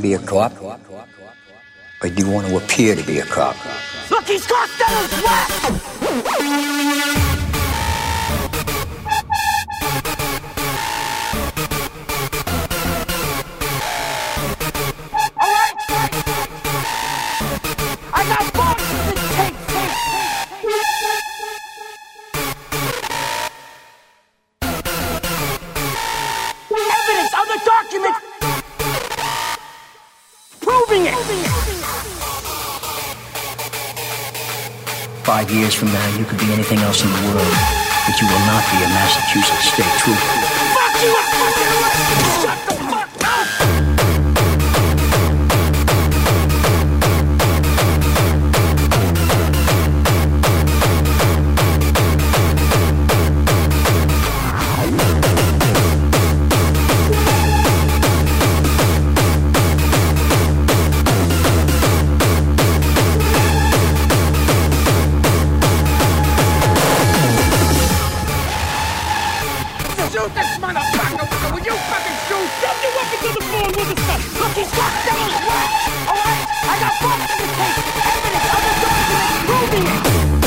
be a cop? Or do you want to appear to be a cop? Look, he's got those years from now, you could be anything else in the world, but you will not be a Massachusetts state trooper. Fuck you shoot this motherfucker? Will you fucking shoot? Drop your weapon to the floor with a step. Look, he's got devil's wax. Alright? I got boxes to take. Evidence, other documents, prove it.